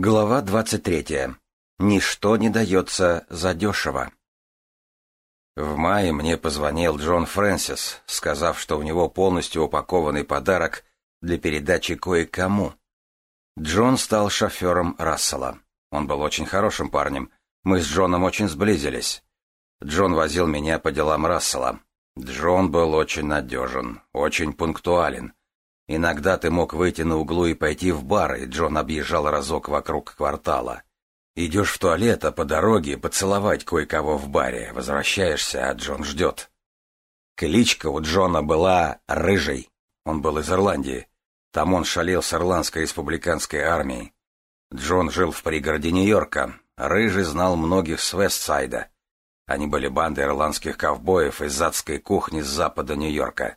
Глава 23. Ничто не дается задешево. В мае мне позвонил Джон Фрэнсис, сказав, что у него полностью упакованный подарок для передачи кое-кому. Джон стал шофером Рассела. Он был очень хорошим парнем. Мы с Джоном очень сблизились. Джон возил меня по делам Рассела. Джон был очень надежен, очень пунктуален. Иногда ты мог выйти на углу и пойти в бар, и Джон объезжал разок вокруг квартала. Идешь в туалет, а по дороге поцеловать кое-кого в баре. Возвращаешься, а Джон ждет. Кличка у Джона была «Рыжий». Он был из Ирландии. Там он шалил с Ирландской республиканской армией. Джон жил в пригороде Нью-Йорка. Рыжий знал многих с Вестсайда. Они были банды ирландских ковбоев из адской кухни с запада Нью-Йорка.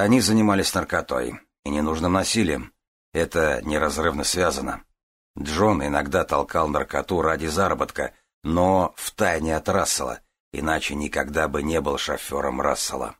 Они занимались наркотой и ненужным насилием. Это неразрывно связано. Джон иногда толкал наркоту ради заработка, но втайне от Рассела, иначе никогда бы не был шофером Рассела.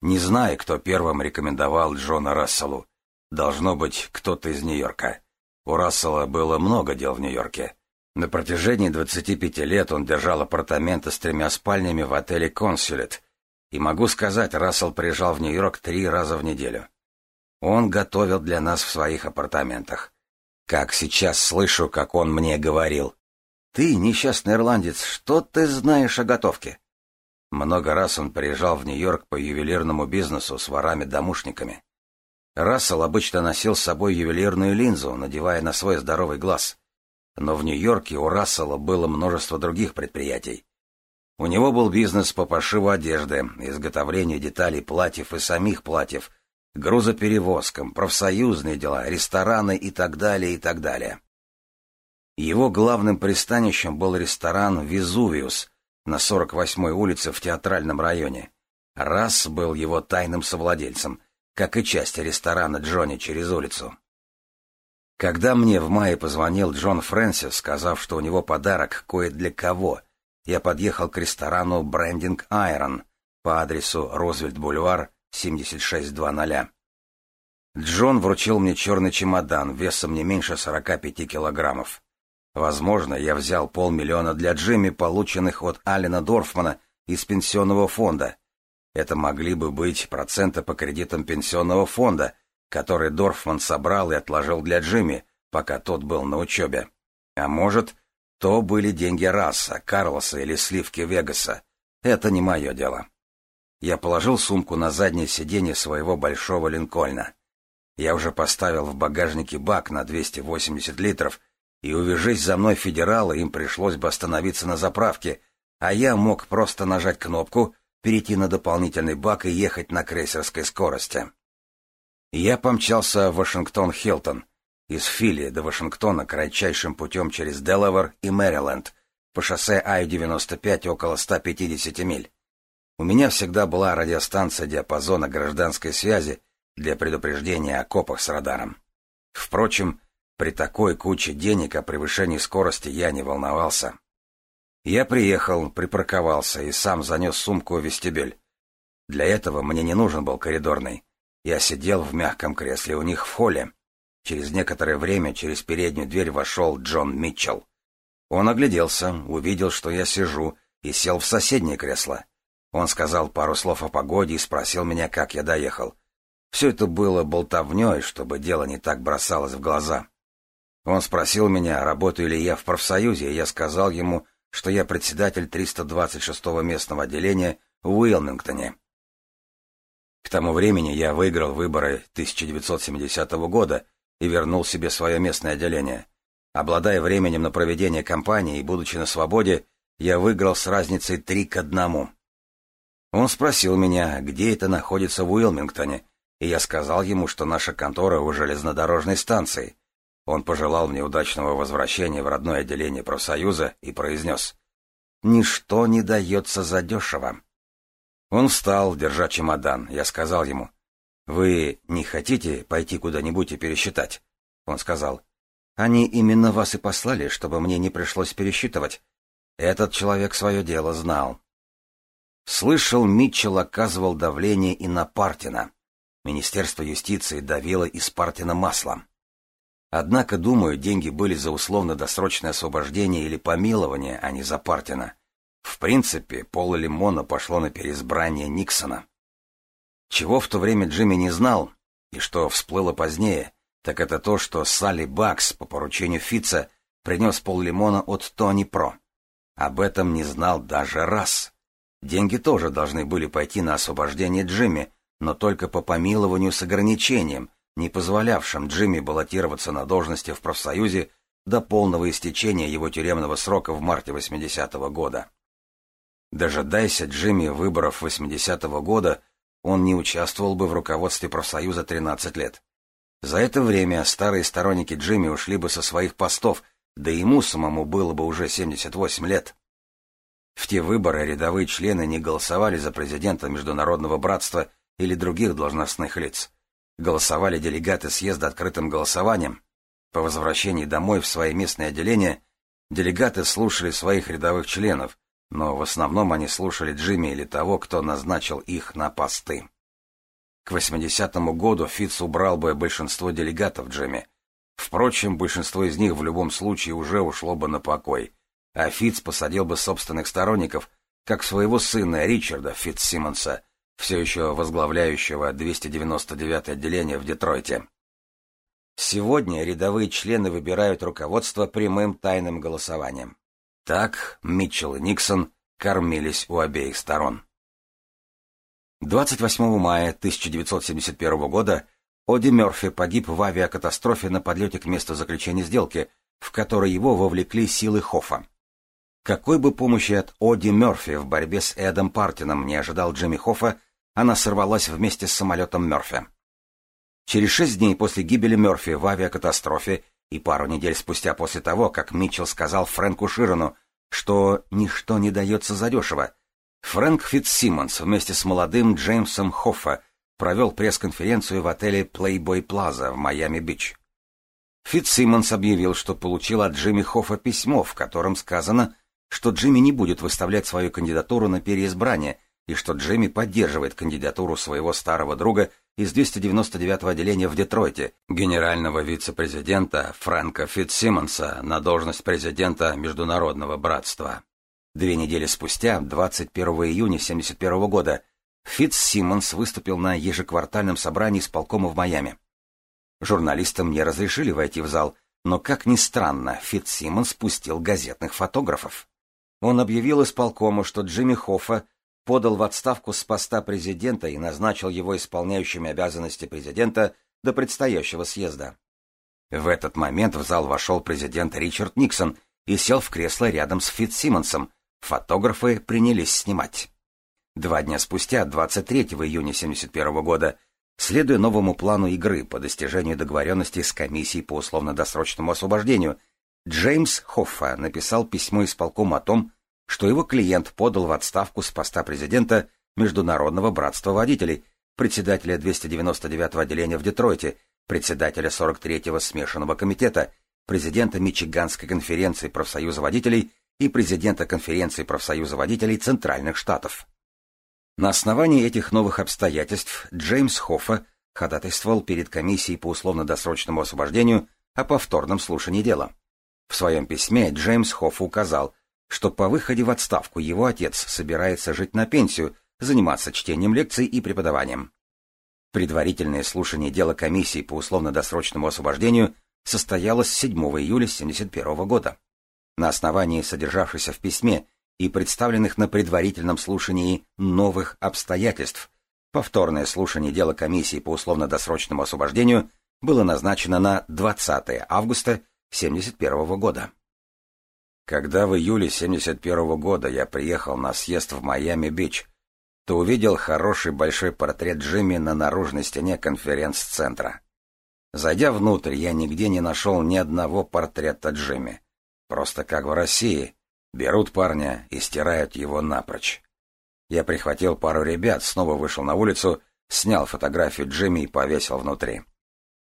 Не знаю, кто первым рекомендовал Джона Расселу. Должно быть, кто-то из Нью-Йорка. У Рассела было много дел в Нью-Йорке. На протяжении 25 лет он держал апартаменты с тремя спальнями в отеле «Консулет», и могу сказать, Рассел приезжал в Нью-Йорк три раза в неделю. Он готовил для нас в своих апартаментах. Как сейчас слышу, как он мне говорил. «Ты, несчастный ирландец, что ты знаешь о готовке?» Много раз он приезжал в Нью-Йорк по ювелирному бизнесу с ворами-домушниками. Рассел обычно носил с собой ювелирную линзу, надевая на свой здоровый глаз. Но в Нью-Йорке у Рассела было множество других предприятий. У него был бизнес по пошиву одежды, изготовлению деталей платьев и самих платьев, грузоперевозкам, профсоюзные дела, рестораны и так далее, и так далее. Его главным пристанищем был ресторан «Везувиус» на 48-й улице в Театральном районе. Расс был его тайным совладельцем, как и часть ресторана Джонни через улицу. Когда мне в мае позвонил Джон Фрэнсис, сказав, что у него подарок кое для кого — я подъехал к ресторану «Брендинг Айрон» по адресу Розвельт-Бульвар, 7600. Джон вручил мне черный чемодан весом не меньше 45 килограммов. Возможно, я взял полмиллиона для Джимми, полученных от Алина Дорфмана из пенсионного фонда. Это могли бы быть проценты по кредитам пенсионного фонда, который Дорфман собрал и отложил для Джимми, пока тот был на учебе. А может, то были деньги Расса, Карлоса или Сливки Вегаса. Это не мое дело. Я положил сумку на заднее сиденье своего большого Линкольна. Я уже поставил в багажнике бак на 280 литров, и увяжись за мной федералы, им пришлось бы остановиться на заправке, а я мог просто нажать кнопку, перейти на дополнительный бак и ехать на крейсерской скорости. Я помчался в Вашингтон-Хилтон — из Фили до Вашингтона кратчайшим путем через Делавер и Мэриленд по шоссе Ай-95 около 150 миль. У меня всегда была радиостанция диапазона гражданской связи для предупреждения о копах с радаром. Впрочем, при такой куче денег о превышении скорости я не волновался. Я приехал, припарковался и сам занес сумку в вестибюль. Для этого мне не нужен был коридорный. Я сидел в мягком кресле у них в холле, Через некоторое время через переднюю дверь вошел Джон Митчелл. Он огляделся, увидел, что я сижу, и сел в соседнее кресло. Он сказал пару слов о погоде и спросил меня, как я доехал. Все это было болтовней, чтобы дело не так бросалось в глаза. Он спросил меня, работаю ли я в профсоюзе, и я сказал ему, что я председатель 326-го местного отделения в Уилмингтоне. К тому времени я выиграл выборы 1970 года, и вернул себе свое местное отделение. Обладая временем на проведение кампании и будучи на свободе, я выиграл с разницей три к одному. Он спросил меня, где это находится в Уилмингтоне, и я сказал ему, что наша контора у железнодорожной станции. Он пожелал мне удачного возвращения в родное отделение профсоюза и произнес «Ничто не дается задешево». Он встал, держа чемодан. Я сказал ему — «Вы не хотите пойти куда-нибудь и пересчитать?» Он сказал. «Они именно вас и послали, чтобы мне не пришлось пересчитывать. Этот человек свое дело знал». Слышал, Митчелл оказывал давление и на Партина. Министерство юстиции давило из Партина маслом. Однако, думаю, деньги были за условно-досрочное освобождение или помилование, а не за Партина. В принципе, Пола Лимона пошло на переизбрание Никсона. Чего в то время Джимми не знал, и что всплыло позднее, так это то, что Салли Бакс по поручению Фица принес поллимона от Тони Про. Об этом не знал даже раз. Деньги тоже должны были пойти на освобождение Джимми, но только по помилованию с ограничением, не позволявшим Джимми баллотироваться на должности в профсоюзе до полного истечения его тюремного срока в марте 80-го года. Дожидаясь Джимми выборов 80-го года, он не участвовал бы в руководстве профсоюза 13 лет. За это время старые сторонники Джимми ушли бы со своих постов, да ему самому было бы уже 78 лет. В те выборы рядовые члены не голосовали за президента Международного братства или других должностных лиц. Голосовали делегаты съезда открытым голосованием. По возвращении домой в свои местные отделения делегаты слушали своих рядовых членов, но в основном они слушали Джимми или того, кто назначил их на посты. К 80-му году Фитц убрал бы большинство делегатов Джимми. Впрочем, большинство из них в любом случае уже ушло бы на покой, а Фитц посадил бы собственных сторонников, как своего сына Ричарда Фитц-Симмонса, все еще возглавляющего 299-е отделение в Детройте. Сегодня рядовые члены выбирают руководство прямым тайным голосованием. Так Митчелл и Никсон кормились у обеих сторон. 28 мая 1971 года Оди Мерфи погиб в авиакатастрофе на подлете к месту заключения сделки, в которой его вовлекли силы Хофа. Какой бы помощи от Оди Мерфи в борьбе с Эдом Партином не ожидал Джимми Хофа, она сорвалась вместе с самолетом Мерфи. Через шесть дней после гибели Мерфи в авиакатастрофе и пару недель спустя после того, как Митчелл сказал Фрэнку Широну, что ничто не дается задешево, Фрэнк Фитцсимонс вместе с молодым Джеймсом Хоффа провел пресс-конференцию в отеле Playboy Plaza в Майами-Бич. Фитцсимонс объявил, что получил от Джимми Хоффа письмо, в котором сказано, что Джимми не будет выставлять свою кандидатуру на переизбрание – и что Джимми поддерживает кандидатуру своего старого друга из 299-го отделения в Детройте, генерального вице-президента Фрэнка Фитсимонса на должность президента Международного братства. Две недели спустя, 21 июня 1971 года, Фитсимонс выступил на ежеквартальном собрании с полкома в Майами. Журналистам не разрешили войти в зал, но, как ни странно, Фитсимонс спустил газетных фотографов. Он объявил исполкому, что Джимми Хоффа подал в отставку с поста президента и назначил его исполняющими обязанности президента до предстоящего съезда. В этот момент в зал вошел президент Ричард Никсон и сел в кресло рядом с Фитцсимонсом. Фотографы принялись снимать. Два дня спустя, 23 июня 1971 года, следуя новому плану игры по достижению договоренности с комиссией по условно-досрочному освобождению, Джеймс Хоффа написал письмо исполкому о том, что его клиент подал в отставку с поста президента Международного братства водителей, председателя 299-го отделения в Детройте, председателя 43-го смешанного комитета, президента Мичиганской конференции профсоюза водителей и президента конференции профсоюза водителей Центральных Штатов. На основании этих новых обстоятельств Джеймс Хоффа ходатайствовал перед комиссией по условно-досрочному освобождению о повторном слушании дела. В своем письме Джеймс Хофф указал, что по выходе в отставку его отец собирается жить на пенсию, заниматься чтением лекций и преподаванием. Предварительное слушание дела комиссии по условно-досрочному освобождению состоялось 7 июля 1971 года. На основании содержавшейся в письме и представленных на предварительном слушании новых обстоятельств, повторное слушание дела комиссии по условно-досрочному освобождению было назначено на 20 августа 1971 года. Когда в июле 71 года я приехал на съезд в Майами-Бич, то увидел хороший большой портрет Джимми на наружной стене конференц-центра. Зайдя внутрь, я нигде не нашел ни одного портрета Джимми. Просто как в России. Берут парня и стирают его напрочь. Я прихватил пару ребят, снова вышел на улицу, снял фотографию Джимми и повесил внутри.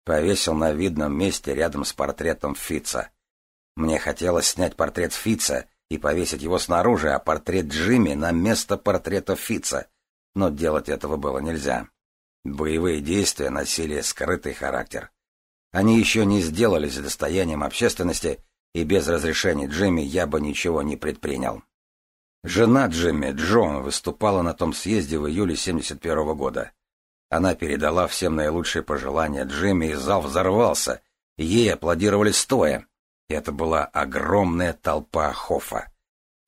Повесил на видном месте рядом с портретом Фица — мне хотелось снять портрет Фица и повесить его снаружи, а портрет Джимми на место портрета Фица, но делать этого было нельзя. Боевые действия носили скрытый характер. Они еще не сделались достоянием общественности, и без разрешения Джимми я бы ничего не предпринял. Жена Джимми, Джон, выступала на том съезде в июле 71 -го года. Она передала всем наилучшие пожелания Джимми, и зал взорвался. Ей аплодировали стоя. Это была огромная толпа Хофа.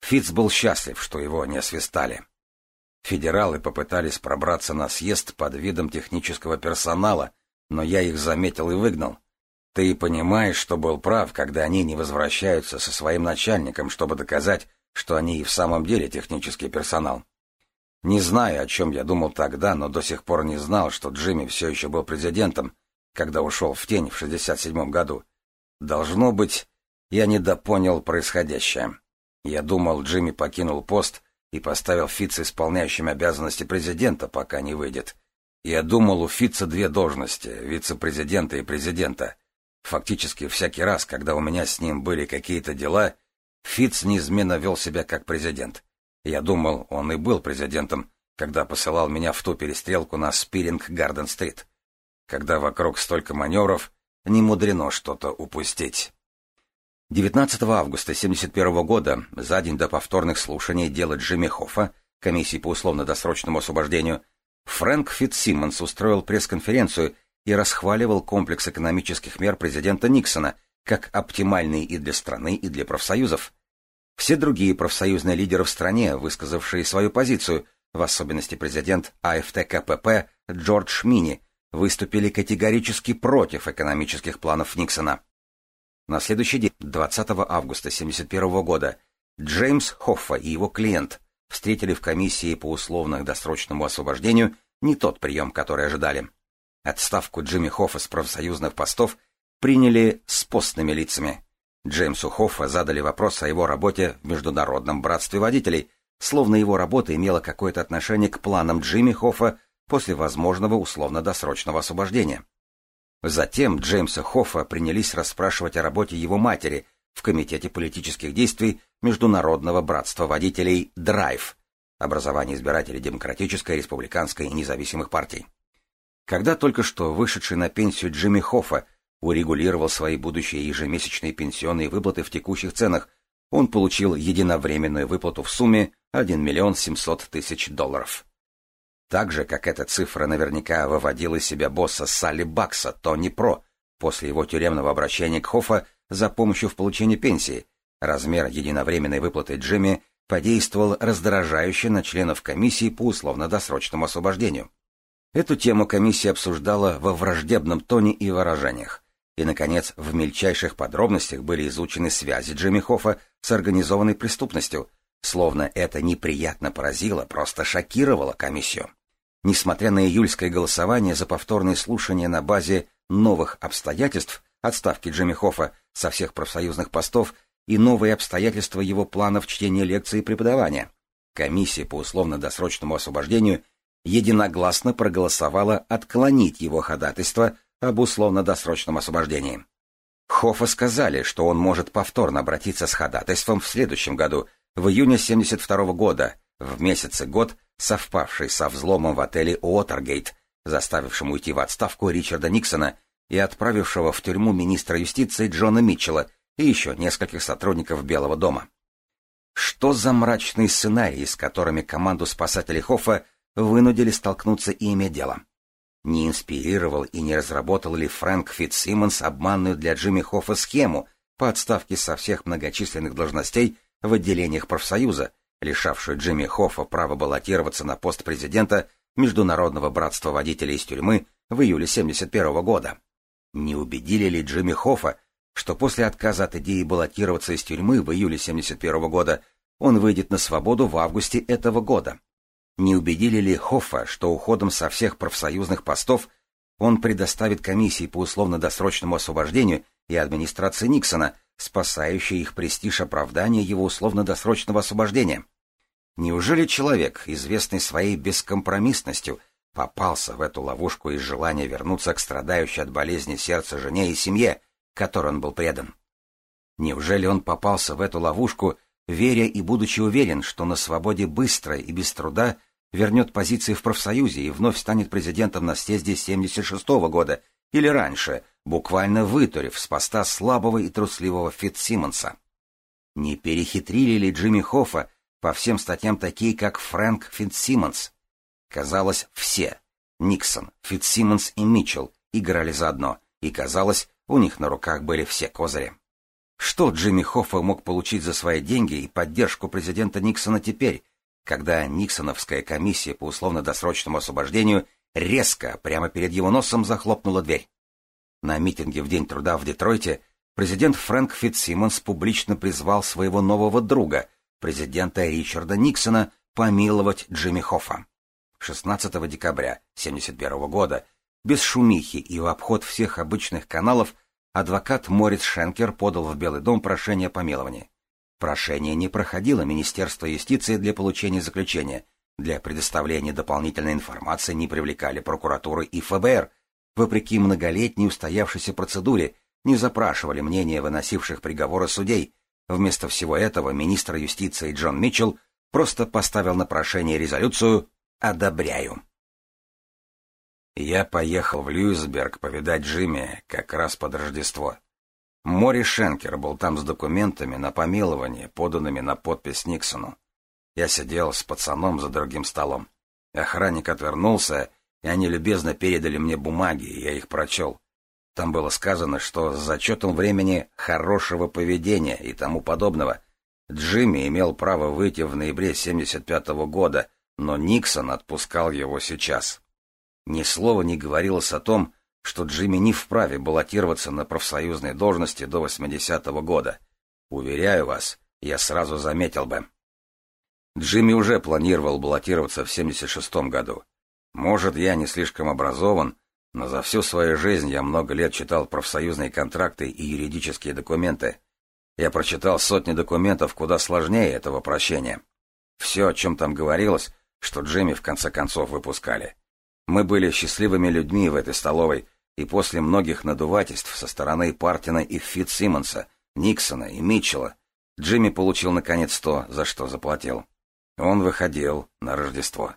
Фиц был счастлив, что его не свистали. Федералы попытались пробраться на съезд под видом технического персонала, но я их заметил и выгнал. Ты понимаешь, что был прав, когда они не возвращаются со своим начальником, чтобы доказать, что они и в самом деле технический персонал. Не знаю, о чем я думал тогда, но до сих пор не знал, что Джимми все еще был президентом, когда ушел в тень в 67 году. Должно быть, я недопонял происходящее. Я думал, Джимми покинул пост и поставил Фитца исполняющим обязанности президента, пока не выйдет. Я думал, у Фитца две должности — вице-президента и президента. Фактически, всякий раз, когда у меня с ним были какие-то дела, Фитц неизменно вел себя как президент. Я думал, он и был президентом, когда посылал меня в ту перестрелку на Спиринг-Гарден-стрит. Когда вокруг столько маневров, не мудрено что-то упустить. 19 августа 1971 года, за день до повторных слушаний дела Джимми Хоффа, комиссии по условно-досрочному освобождению, Фрэнк Фитсиммонс устроил пресс-конференцию и расхваливал комплекс экономических мер президента Никсона как оптимальный и для страны, и для профсоюзов. Все другие профсоюзные лидеры в стране, высказавшие свою позицию, в особенности президент АФТ-КПП Джордж Мини, выступили категорически против экономических планов Никсона. На следующий день, 20 августа 1971 года, Джеймс Хоффа и его клиент встретили в комиссии по условно-досрочному освобождению не тот прием, который ожидали. Отставку Джимми Хоффа с профсоюзных постов приняли с постными лицами. Джеймсу Хоффа задали вопрос о его работе в Международном братстве водителей, словно его работа имела какое-то отношение к планам Джимми Хоффа после возможного условно-досрочного освобождения. Затем Джеймса Хоффа принялись расспрашивать о работе его матери в Комитете политических действий Международного братства водителей «Драйв» образование избирателей Демократической, Республиканской и независимых партий. Когда только что вышедший на пенсию Джимми Хоффа урегулировал свои будущие ежемесячные пенсионные выплаты в текущих ценах, он получил единовременную выплату в сумме 1 миллион 700 тысяч долларов. Так же, как эта цифра наверняка выводила из себя босса Салли Бакса, Тони Про, после его тюремного обращения к Хоффа за помощью в получении пенсии, размер единовременной выплаты Джимми подействовал раздражающе на членов комиссии по условно-досрочному освобождению. Эту тему комиссия обсуждала во враждебном тоне и выражениях. И, наконец, в мельчайших подробностях были изучены связи Джимми Хоффа с организованной преступностью, словно это неприятно поразило, просто шокировало комиссию. Несмотря на июльское голосование за повторные слушания на базе новых обстоятельств отставки Джимми Хоффа со всех профсоюзных постов и новые обстоятельства его планов чтения лекций и преподавания, комиссия по условно-досрочному освобождению единогласно проголосовала отклонить его ходатайство об условно-досрочном освобождении. Хофа сказали, что он может повторно обратиться с ходатайством в следующем году, в июне 1972 года, в месяце-год, совпавший со взломом в отеле Уотергейт, заставившим уйти в отставку Ричарда Никсона и отправившего в тюрьму министра юстиции Джона Митчелла и еще нескольких сотрудников Белого дома. Что за мрачные сценарии, с которыми команду спасателей Хоффа вынудили столкнуться и ими дело? Не инспирировал и не разработал ли Фрэнк Фитсимонс обманную для Джимми Хоффа схему по отставке со всех многочисленных должностей в отделениях профсоюза, лишавшую Джимми Хоффа права баллотироваться на пост президента Международного братства водителей из тюрьмы в июле 1971 года. Не убедили ли Джимми Хоффа, что после отказа от идеи баллотироваться из тюрьмы в июле 1971 года он выйдет на свободу в августе этого года? Не убедили ли Хоффа, что уходом со всех профсоюзных постов он предоставит комиссии по условно-досрочному освобождению и администрации Никсона, спасающей их престиж оправдания его условно-досрочного освобождения? Неужели человек, известный своей бескомпромиссностью, попался в эту ловушку из желания вернуться к страдающей от болезни сердца жене и семье, которой он был предан? Неужели он попался в эту ловушку, веря и будучи уверен, что на свободе быстро и без труда вернет позиции в профсоюзе и вновь станет президентом на съезде 76 -го года или раньше, буквально вытурив с поста слабого и трусливого Фитт Симмонса? Не перехитрили ли Джимми Хоффа, по всем статьям такие, как Фрэнк Фитсимонс. Казалось, все — Никсон, Фитсимонс и Митчелл — играли заодно, и, казалось, у них на руках были все козыри. Что Джимми Хоффа мог получить за свои деньги и поддержку президента Никсона теперь, когда Никсоновская комиссия по условно-досрочному освобождению резко, прямо перед его носом, захлопнула дверь? На митинге в День труда в Детройте президент Фрэнк Фитсимонс публично призвал своего нового друга — президента Ричарда Никсона помиловать Джимми Хоффа. 16 декабря 1971 года, без шумихи и в обход всех обычных каналов, адвокат Морис Шенкер подал в Белый дом прошение о помиловании. Прошение не проходило Министерство юстиции для получения заключения, для предоставления дополнительной информации не привлекали прокуратуры и ФБР, вопреки многолетней устоявшейся процедуре, не запрашивали мнения выносивших приговоры судей, Вместо всего этого министр юстиции Джон Митчелл просто поставил на прошение резолюцию «Одобряю». Я поехал в Льюисберг повидать Джимми как раз под Рождество. Мори Шенкер был там с документами на помилование, поданными на подпись Никсону. Я сидел с пацаном за другим столом. Охранник отвернулся, и они любезно передали мне бумаги, и я их прочел. Там было сказано, что с зачетом времени хорошего поведения и тому подобного Джимми имел право выйти в ноябре 1975 -го года, но Никсон отпускал его сейчас. Ни слова не говорилось о том, что Джимми не вправе баллотироваться на профсоюзной должности до 80 -го года. Уверяю вас, я сразу заметил бы. Джимми уже планировал баллотироваться в 76 году. Может, я не слишком образован, но за всю свою жизнь я много лет читал профсоюзные контракты и юридические документы. Я прочитал сотни документов куда сложнее этого прощения. Все, о чем там говорилось, что Джимми в конце концов выпускали. Мы были счастливыми людьми в этой столовой, и после многих надувательств со стороны Партина и Фит Симмонса, Никсона и Митчелла, Джимми получил наконец то, за что заплатил. Он выходил на Рождество.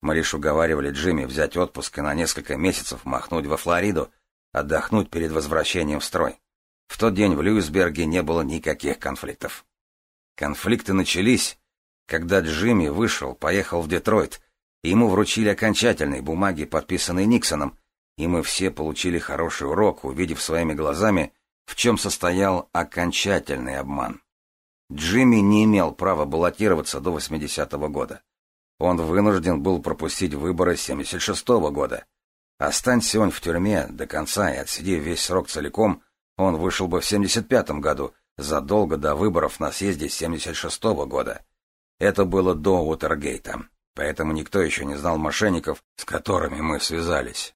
Малиш уговаривали Джимми взять отпуск и на несколько месяцев махнуть во Флориду, отдохнуть перед возвращением в строй. В тот день в Льюисберге не было никаких конфликтов. Конфликты начались, когда Джимми вышел, поехал в Детройт, и ему вручили окончательные бумаги, подписанные Никсоном, и мы все получили хороший урок, увидев своими глазами, в чем состоял окончательный обман. Джимми не имел права баллотироваться до 80-го года. Он вынужден был пропустить выборы 76 -го года. Останься он в тюрьме до конца и отсидев весь срок целиком, он вышел бы в 75 году, задолго до выборов на съезде 76 -го года. Это было до Уотергейта, поэтому никто еще не знал мошенников, с которыми мы связались.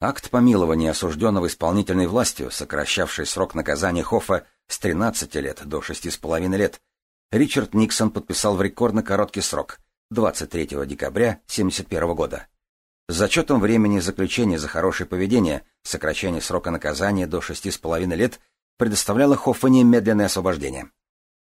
Акт помилования осужденного исполнительной властью, сокращавший срок наказания Хоффа с 13 лет до 6,5 лет, Ричард Никсон подписал в рекордно короткий срок 23 декабря 1971 года. С зачетом времени заключения за хорошее поведение, сокращение срока наказания до 6,5 лет предоставляло Хоффа немедленное освобождение.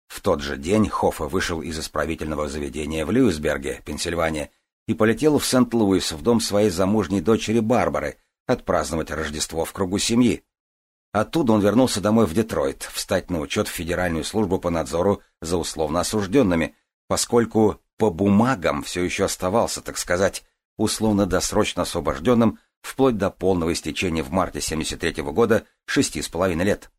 В тот же день Хоффа вышел из исправительного заведения в Льюисберге, Пенсильвания, и полетел в Сент-Луис в дом своей замужней дочери Барбары отпраздновать Рождество в кругу семьи. Оттуда он вернулся домой в Детройт, встать на учет в Федеральную службу по надзору за условно осужденными, поскольку по бумагам все еще оставался, так сказать, условно досрочно освобожденным вплоть до полного истечения в марте 1973 года шести с половиной лет.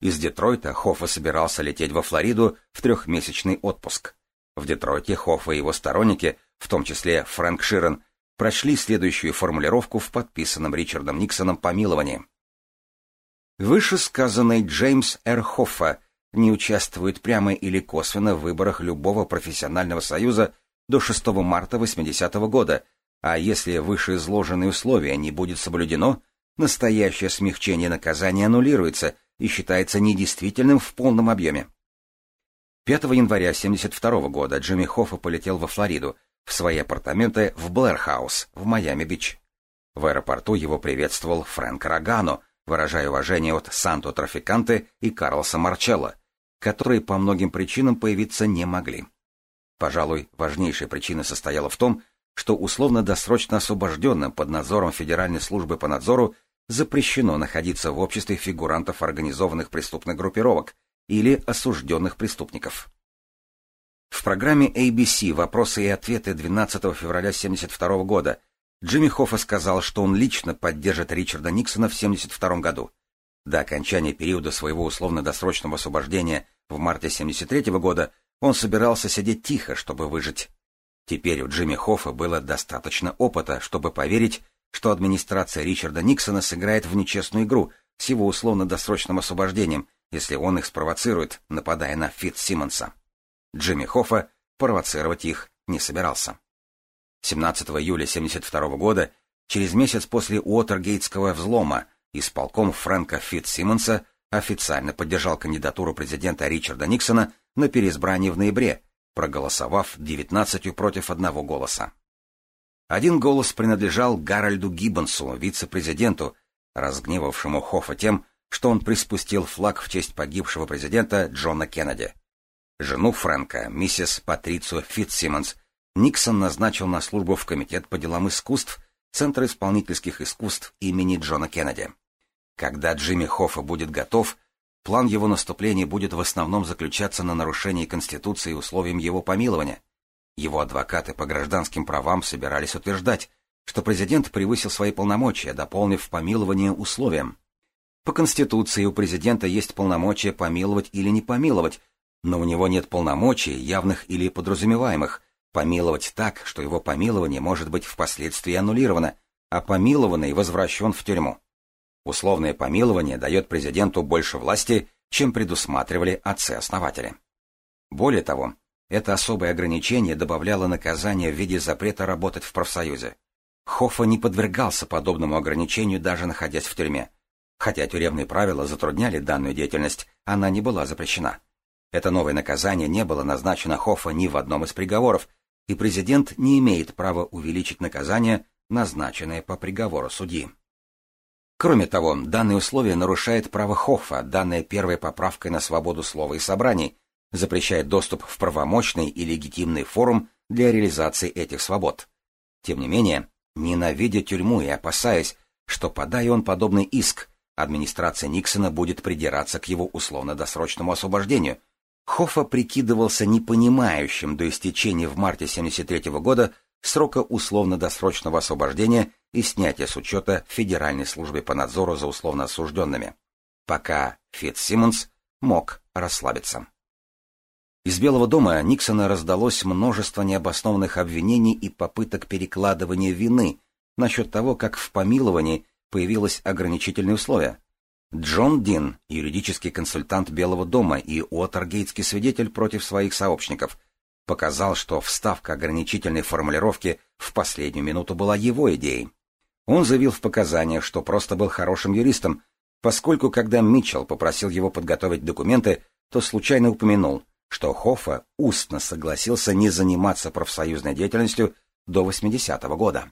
Из Детройта Хоффа собирался лететь во Флориду в трехмесячный отпуск. В Детройте Хоффа и его сторонники, в том числе Фрэнк Ширен, прошли следующую формулировку в подписанном Ричардом Никсоном помиловании. Вышесказанный Джеймс Р. Хоффа не участвует прямо или косвенно в выборах любого профессионального союза до 6 марта 80 -го года, а если вышеизложенные условия не будет соблюдено, настоящее смягчение наказания аннулируется и считается недействительным в полном объеме. 5 января 1972 -го года Джимми Хоффа полетел во Флориду, в свои апартаменты в Блэрхаус, в Майами-Бич. В аэропорту его приветствовал Фрэнк Рагано, выражая уважение от Санто Трафиканте и Карлса Марчелло, которые по многим причинам появиться не могли. Пожалуй, важнейшая причина состояла в том, что условно-досрочно освобожденным под надзором Федеральной службы по надзору запрещено находиться в обществе фигурантов организованных преступных группировок или осужденных преступников. В программе ABC «Вопросы и ответы» 12 февраля 1972 года Джимми Хоффа сказал, что он лично поддержит Ричарда Никсона в 1972 году – до окончания периода своего условно-досрочного освобождения в марте 73 года он собирался сидеть тихо, чтобы выжить. Теперь у Джимми Хоффа было достаточно опыта, чтобы поверить, что администрация Ричарда Никсона сыграет в нечестную игру с его условно-досрочным освобождением, если он их спровоцирует, нападая на Фит Симмонса. Джимми Хоффа провоцировать их не собирался. 17 июля 1972 года, через месяц после Уотергейтского взлома, Исполком Фрэнка Фитт-Симмонса официально поддержал кандидатуру президента Ричарда Никсона на переизбрание в ноябре, проголосовав 19 против одного голоса. Один голос принадлежал Гарольду Гиббонсу, вице-президенту, разгневавшему Хоффа тем, что он приспустил флаг в честь погибшего президента Джона Кеннеди. Жену Фрэнка, миссис Патрицию Фитсимонс, Никсон назначил на службу в Комитет по делам искусств Центра исполнительских искусств имени Джона Кеннеди. Когда Джимми Хоффа будет готов, план его наступления будет в основном заключаться на нарушении Конституции и условиям его помилования. Его адвокаты по гражданским правам собирались утверждать, что президент превысил свои полномочия, дополнив помилование условиям. По Конституции у президента есть полномочия помиловать или не помиловать, но у него нет полномочий, явных или подразумеваемых, помиловать так, что его помилование может быть впоследствии аннулировано, а помилованный возвращен в тюрьму. Условное помилование дает президенту больше власти, чем предусматривали отцы-основатели. Более того, это особое ограничение добавляло наказание в виде запрета работать в профсоюзе. Хоффа не подвергался подобному ограничению, даже находясь в тюрьме. Хотя тюремные правила затрудняли данную деятельность, она не была запрещена. Это новое наказание не было назначено Хоффа ни в одном из приговоров, и президент не имеет права увеличить наказание, назначенное по приговору судьи. Кроме того, данное условие нарушает право Хоффа, данное первой поправкой на свободу слова и собраний, запрещает доступ в правомочный и легитимный форум для реализации этих свобод. Тем не менее, ненавидя тюрьму и опасаясь, что подая он подобный иск, администрация Никсона будет придираться к его условно-досрочному освобождению, Хоффа прикидывался непонимающим до истечения в марте 1973 года срока условно-досрочного освобождения и снятия с учета Федеральной службы по надзору за условно осужденными, пока Фитт-Симмонс мог расслабиться. Из Белого дома Никсона раздалось множество необоснованных обвинений и попыток перекладывания вины насчет того, как в помиловании появилось ограничительное условие. Джон Дин, юридический консультант Белого дома и Уотергейтский свидетель против своих сообщников – показал, что вставка ограничительной формулировки в последнюю минуту была его идеей. Он заявил в показаниях, что просто был хорошим юристом, поскольку когда Митчелл попросил его подготовить документы, то случайно упомянул, что Хоффа устно согласился не заниматься профсоюзной деятельностью до 80-го года.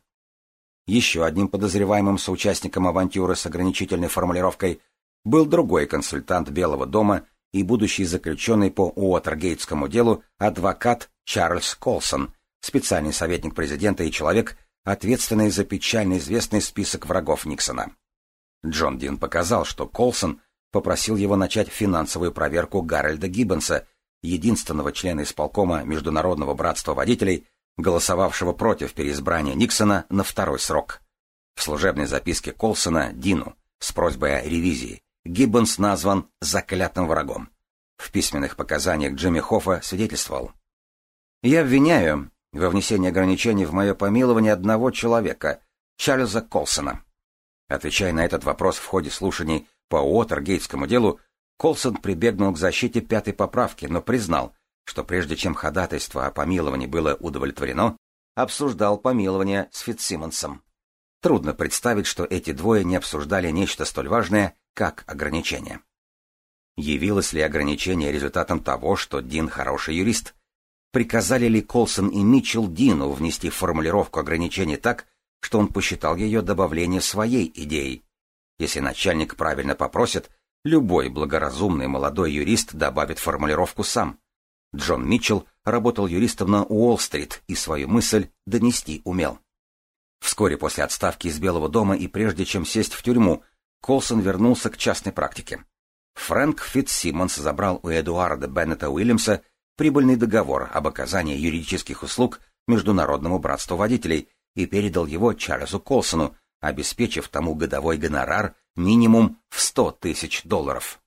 Еще одним подозреваемым соучастником авантюры с ограничительной формулировкой был другой консультант Белого дома и будущий заключенный по Уотергейтскому делу адвокат Чарльз Колсон, специальный советник президента и человек, ответственный за печально известный список врагов Никсона. Джон Дин показал, что Колсон попросил его начать финансовую проверку Гарольда Гиббенса, единственного члена исполкома Международного братства водителей, голосовавшего против переизбрания Никсона на второй срок. В служебной записке Колсона Дину с просьбой о ревизии Гиббонс назван заклятым врагом. В письменных показаниях Джимми Хоффа свидетельствовал. «Я обвиняю во внесении ограничений в мое помилование одного человека, Чарльза Колсона». Отвечая на этот вопрос в ходе слушаний по Уотергейтскому делу, Колсон прибегнул к защите пятой поправки, но признал, что прежде чем ходатайство о помиловании было удовлетворено, обсуждал помилование с Фитсимонсом. Трудно представить, что эти двое не обсуждали нечто столь важное, как ограничение. Явилось ли ограничение результатом того, что Дин хороший юрист? Приказали ли Колсон и Митчелл Дину внести формулировку ограничений так, что он посчитал ее добавление своей идеей? Если начальник правильно попросит, любой благоразумный молодой юрист добавит формулировку сам. Джон Митчелл работал юристом на Уолл-стрит и свою мысль донести умел. Вскоре после отставки из Белого дома и прежде чем сесть в тюрьму, Колсон вернулся к частной практике. Фрэнк Фитцсимонс забрал у Эдуарда Беннета Уильямса прибыльный договор об оказании юридических услуг Международному братству водителей и передал его Чарльзу Колсону, обеспечив тому годовой гонорар минимум в 100 тысяч долларов.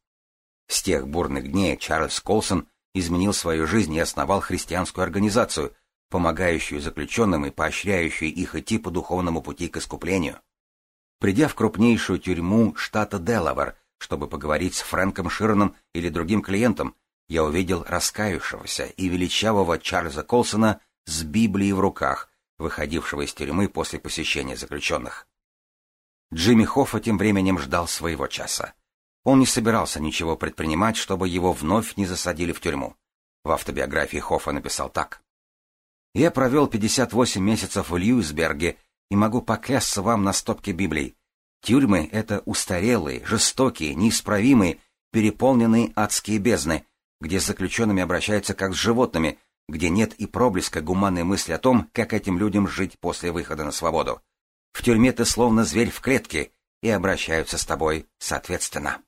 С тех бурных дней Чарльз Колсон изменил свою жизнь и основал христианскую организацию – помогающую заключенным и поощряющую их идти по духовному пути к искуплению. Придя в крупнейшую тюрьму штата Делавар, чтобы поговорить с Фрэнком Ширном или другим клиентом, я увидел раскаявшегося и величавого Чарльза Колсона с Библией в руках, выходившего из тюрьмы после посещения заключенных. Джимми Хоффа тем временем ждал своего часа. Он не собирался ничего предпринимать, чтобы его вновь не засадили в тюрьму. В автобиографии Хоффа написал так. Я провел 58 месяцев в Льюисберге и могу поклясться вам на стопке Библии. Тюрьмы — это устарелые, жестокие, неисправимые, переполненные адские бездны, где с заключенными обращаются как с животными, где нет и проблеска гуманной мысли о том, как этим людям жить после выхода на свободу. В тюрьме ты словно зверь в клетке, и обращаются с тобой соответственно.